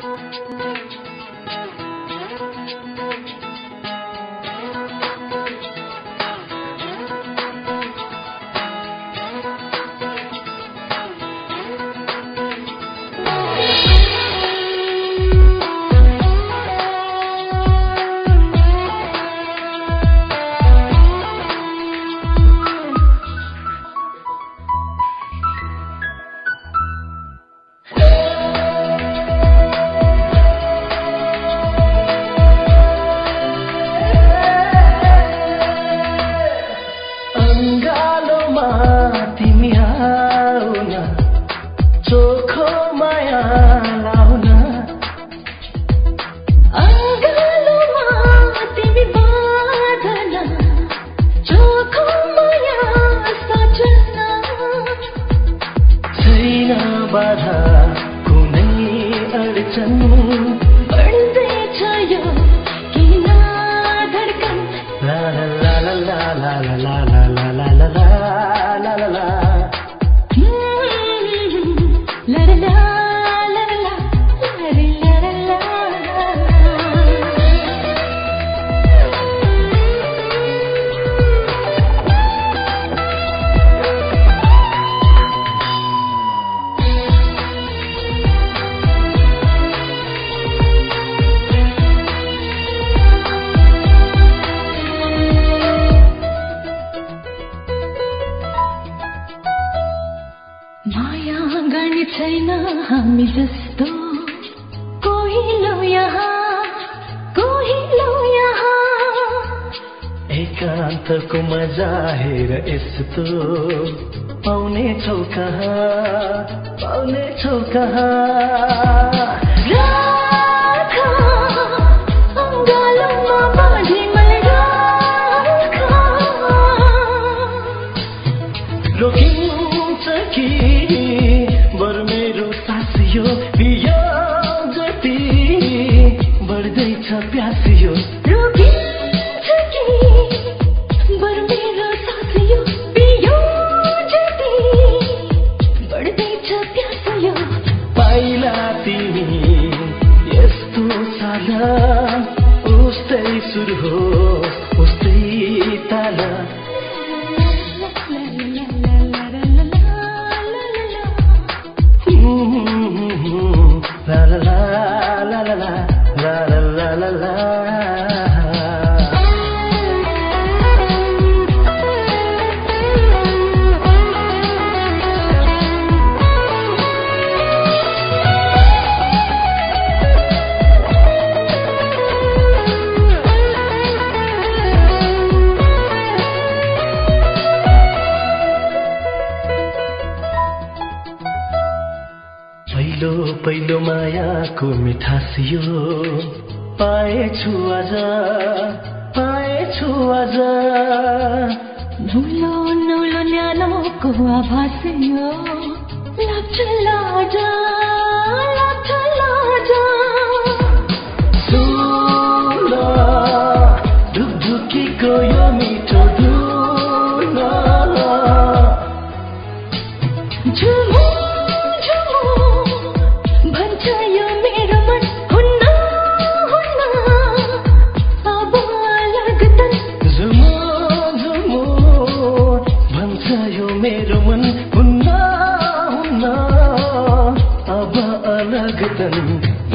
Música चोखो माया लाउन बाधा कुनै अडचन बढ्दैछ यो किन धड्कन ला ला ला ला ला ला ला ला गर्ने छैन हामी जस्तो। कोही लो यहाँ कोही लो यहाँ। एकान्तको मजा हेर यस्तो। पाउने छौ कहाँ पाउने छौ कहाँ। बढ्दैछ प्यास यो। रोकिन्छ कि बर मेरो सास यो पियो जति बढ्दैछ प्यास यो पाइला तिमी यस्तो साला उस्तै सुरु हो। ফুলটাকুর মিঠাসিও পায়ে ছুয়া যা পায়ে ছুয়া যা নুলো নুলো ন্যানো কুয়া ভাসিও লাভ চলা যা লাভ চলা যা সুলা দুখ দুখি কোয়া মিঠো দুলা ঝুমা लगतन